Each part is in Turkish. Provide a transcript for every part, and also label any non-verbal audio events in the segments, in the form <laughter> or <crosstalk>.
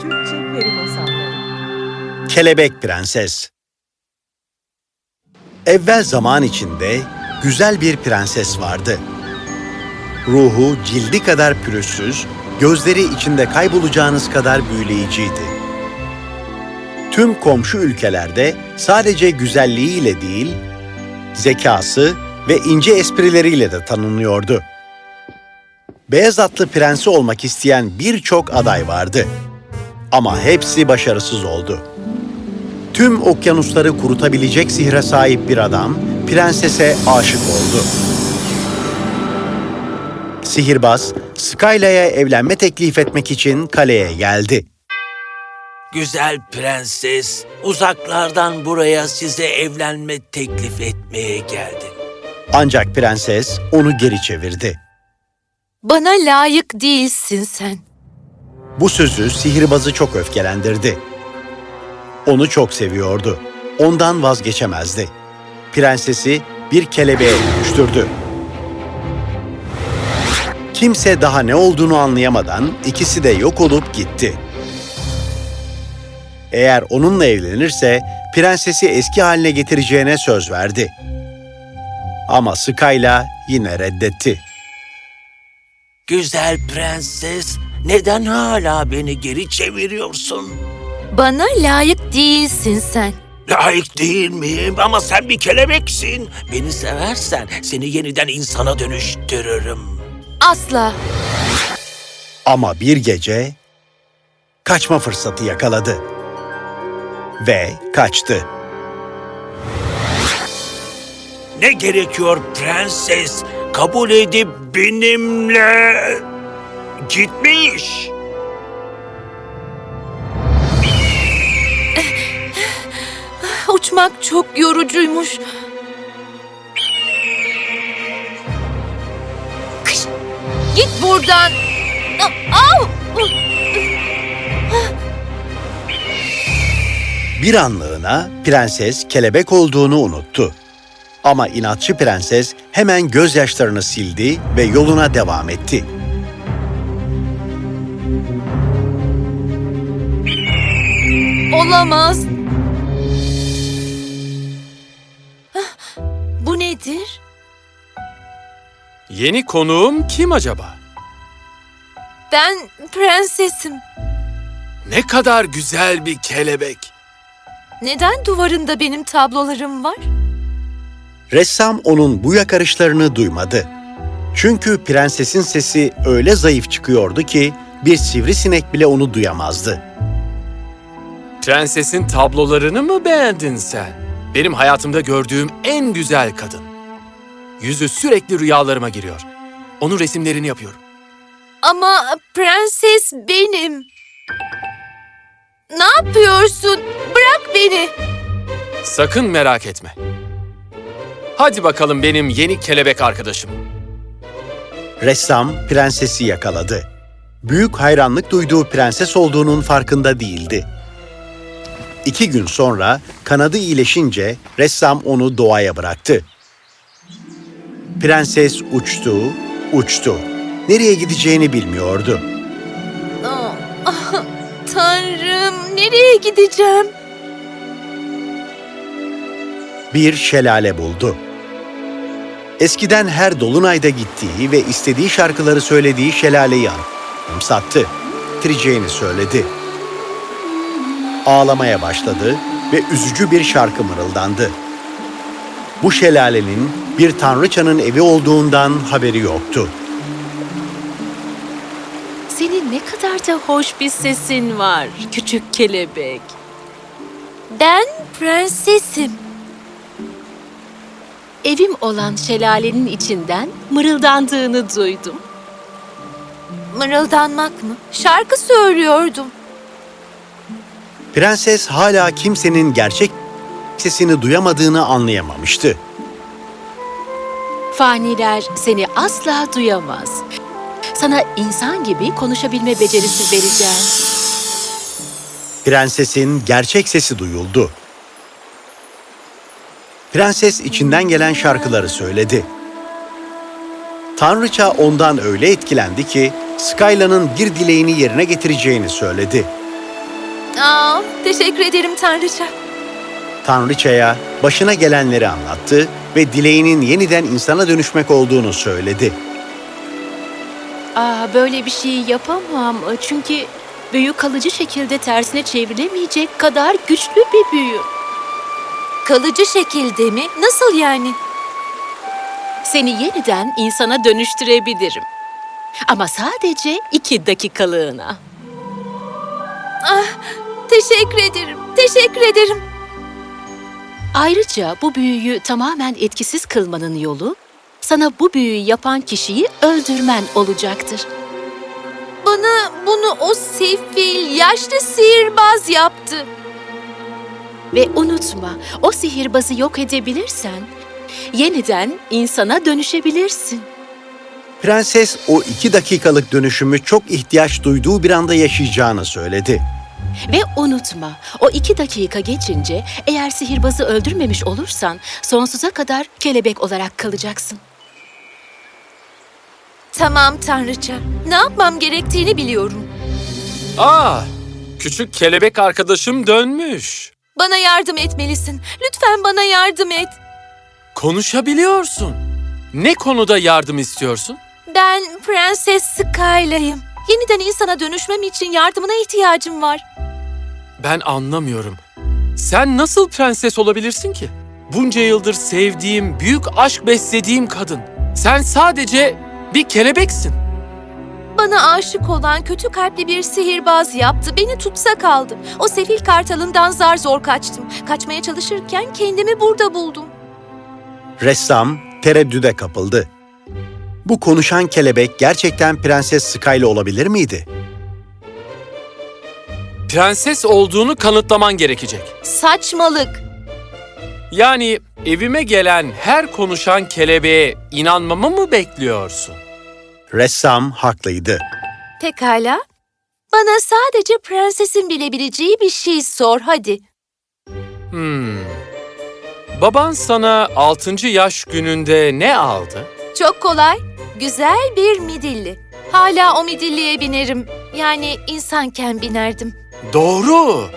Türkçe Peri Masalları Kelebek Prenses Evvel zaman içinde güzel bir prenses vardı. Ruhu cildi kadar pürüzsüz, gözleri içinde kaybolacağınız kadar büyüleyiciydi. Tüm komşu ülkelerde sadece güzelliğiyle değil, zekası ve ince esprileriyle de tanınıyordu. Beyaz atlı prensi olmak isteyen birçok aday vardı. Ama hepsi başarısız oldu. Tüm okyanusları kurutabilecek sihre sahip bir adam prensese aşık oldu. Sihirbaz, Skyla'ya evlenme teklif etmek için kaleye geldi. Güzel prenses, uzaklardan buraya size evlenme teklif etmeye geldim. Ancak prenses onu geri çevirdi. Bana layık değilsin sen. Bu sözü sihirbazı çok öfkelendirdi. Onu çok seviyordu. Ondan vazgeçemezdi. Prensesi bir kelebeğe dönüştürdü. Kimse daha ne olduğunu anlayamadan ikisi de yok olup gitti. Eğer onunla evlenirse prensesi eski haline getireceğine söz verdi. Ama Skyla yine reddetti. Güzel prenses, neden hala beni geri çeviriyorsun? Bana layık değilsin sen. Layık değil miyim? Ama sen bir kelebeksin. Beni seversen seni yeniden insana dönüştürürüm. Asla. Ama bir gece kaçma fırsatı yakaladı. Ve kaçtı. Ne gerekiyor prenses? Kabul edip benimle gitmiş. <laughs> Uçmak çok yorucuymuş. Kış, git buradan. Au! Bir anlığına prenses kelebek olduğunu unuttu. Ama inatçı prenses hemen gözyaşlarını sildi ve yoluna devam etti. Olamaz. Bu nedir? Yeni konuğum kim acaba? Ben prensesim. Ne kadar güzel bir kelebek. Neden duvarında benim tablolarım var? Ressam onun bu yakarışlarını duymadı. Çünkü prensesin sesi öyle zayıf çıkıyordu ki bir sivrisinek bile onu duyamazdı. Prensesin tablolarını mı beğendin sen? Benim hayatımda gördüğüm en güzel kadın. Yüzü sürekli rüyalarıma giriyor. Onun resimlerini yapıyorum. Ama prenses benim. Ne yapıyorsun? Bırak beni. Sakın merak etme. Hadi bakalım benim yeni kelebek arkadaşım. Ressam prensesi yakaladı. Büyük hayranlık duyduğu prenses olduğunun farkında değildi. İki gün sonra kanadı iyileşince ressam onu doğaya bıraktı. Prenses uçtu, uçtu. Nereye gideceğini bilmiyordu. Ah, <laughs> ah, Tanrım, nereye gideceğim? Bir şelale buldu. Eskiden her dolunayda gittiği ve istediği şarkıları söylediği şelaleyi anımsattı. Titreyeceğini söyledi. Ağlamaya başladı ve üzücü bir şarkı mırıldandı. Bu şelalenin bir tanrıçanın evi olduğundan haberi yoktu. Senin ne kadar da hoş bir sesin var küçük kelebek. Ben prensesim. Evim olan şelalenin içinden mırıldandığını duydum. Mırıldanmak mı? Şarkı söylüyordum. Prenses hala kimsenin gerçek sesini duyamadığını anlayamamıştı. Faniler seni asla duyamaz. Sana insan gibi konuşabilme becerisi vereceğim. Prensesin gerçek sesi duyuldu. Prenses içinden gelen şarkıları söyledi. Tanrıça ondan öyle etkilendi ki Skyla'nın bir dileğini yerine getireceğini söyledi. Aa, teşekkür ederim Tanrıça. Tanrıçaya başına gelenleri anlattı ve dileğinin yeniden insana dönüşmek olduğunu söyledi. Aa, böyle bir şey yapamam. Çünkü büyü kalıcı şekilde tersine çevrilemeyecek kadar güçlü bir büyü. Kalıcı şekilde mi? Nasıl yani? Seni yeniden insana dönüştürebilirim. Ama sadece iki dakikalığına. Teşekkür ederim. Teşekkür ederim. Ayrıca bu büyüyü tamamen etkisiz kılmanın yolu, sana bu büyüyü yapan kişiyi öldürmen olacaktır. Bana bunu o sefil, yaşlı sihirbaz yaptı. Ve unutma, o sihirbazı yok edebilirsen, yeniden insana dönüşebilirsin. Prenses o iki dakikalık dönüşümü çok ihtiyaç duyduğu bir anda yaşayacağını söyledi. Ve unutma, o iki dakika geçince eğer sihirbazı öldürmemiş olursan sonsuza kadar kelebek olarak kalacaksın. Tamam Tanrıça. Ne yapmam gerektiğini biliyorum. Aa, küçük kelebek arkadaşım dönmüş. Bana yardım etmelisin. Lütfen bana yardım et. Konuşabiliyorsun. Ne konuda yardım istiyorsun? Ben Prenses Skyla'yım. Yeniden insana dönüşmem için yardımına ihtiyacım var. Ben anlamıyorum. Sen nasıl prenses olabilirsin ki? Bunca yıldır sevdiğim, büyük aşk beslediğim kadın. Sen sadece bir kelebeksin. Bana aşık olan kötü kalpli bir sihirbaz yaptı. Beni tutsa kaldı. O sefil kartalından zar zor kaçtım. Kaçmaya çalışırken kendimi burada buldum. Ressam tereddüde kapıldı. Bu konuşan kelebek gerçekten Prenses Skyla olabilir miydi? Prenses olduğunu kanıtlaman gerekecek. Saçmalık. Yani evime gelen her konuşan kelebeğe inanmamı mı bekliyorsun? Ressam haklıydı. Pekala. Bana sadece prensesin bilebileceği bir şey sor hadi. Hmm. Baban sana 6. yaş gününde ne aldı? Çok kolay. Güzel bir midilli. Hala o midilliye binerim. Yani insanken binerdim. Doğru.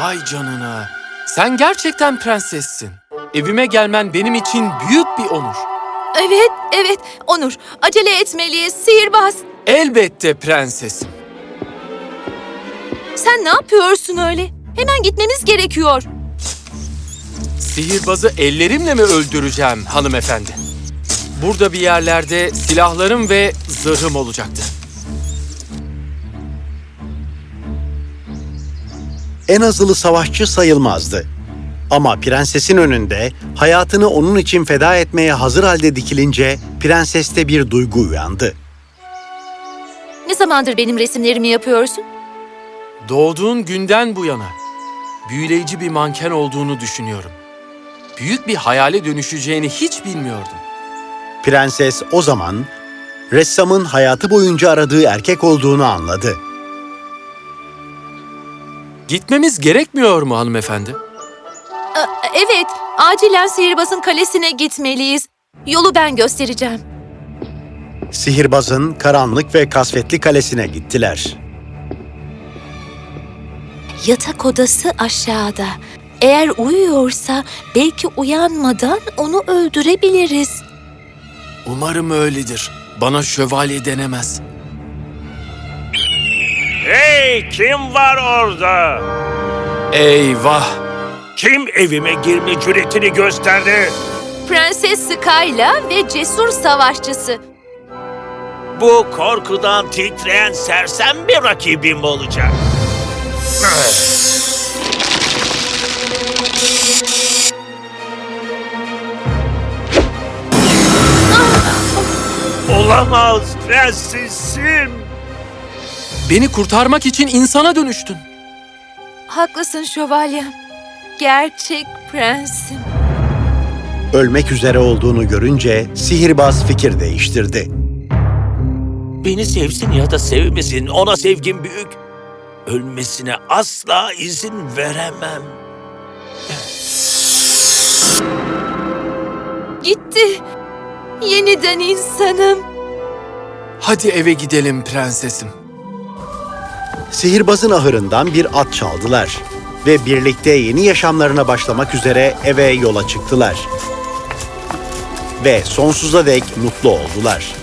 Vay canına. Sen gerçekten prensessin. Evime gelmen benim için büyük bir onur. Evet, evet. Onur, acele etmeliyiz. Sihirbaz. Elbette prensesim. Sen ne yapıyorsun öyle? Hemen gitmemiz gerekiyor. Sihirbazı ellerimle mi öldüreceğim hanımefendi? Burada bir yerlerde silahlarım ve zırhım olacaktı. En azılı savaşçı sayılmazdı. Ama prensesin önünde hayatını onun için feda etmeye hazır halde dikilince prenseste bir duygu uyandı. Ne zamandır benim resimlerimi yapıyorsun? Doğduğun günden bu yana büyüleyici bir manken olduğunu düşünüyorum. Büyük bir hayale dönüşeceğini hiç bilmiyordum. Prenses o zaman ressamın hayatı boyunca aradığı erkek olduğunu anladı. Gitmemiz gerekmiyor mu hanımefendi? Evet, acilen sihirbazın kalesine gitmeliyiz. Yolu ben göstereceğim. Sihirbazın karanlık ve kasvetli kalesine gittiler. Yatak odası aşağıda. Eğer uyuyorsa belki uyanmadan onu öldürebiliriz. Umarım öyledir. Bana şövalye denemez. Hey kim var orada? Eyvah! Kim evime girme cüretini gösterdi? Prenses Skyla ve cesur savaşçısı. Bu korkudan titreyen sersem bir rakibim olacak. Olamaz prensesim. Beni kurtarmak için insana dönüştün. Haklısın şövalyem. Gerçek prensim. Ölmek üzere olduğunu görünce sihirbaz fikir değiştirdi. Beni sevsin ya da sevmesin ona sevgim büyük. Ölmesine asla izin veremem. Gitti. Yeniden insanım. Hadi eve gidelim prensesim. Sihirbazın ahırından bir at çaldılar ve birlikte yeni yaşamlarına başlamak üzere eve yola çıktılar. Ve sonsuza dek mutlu oldular.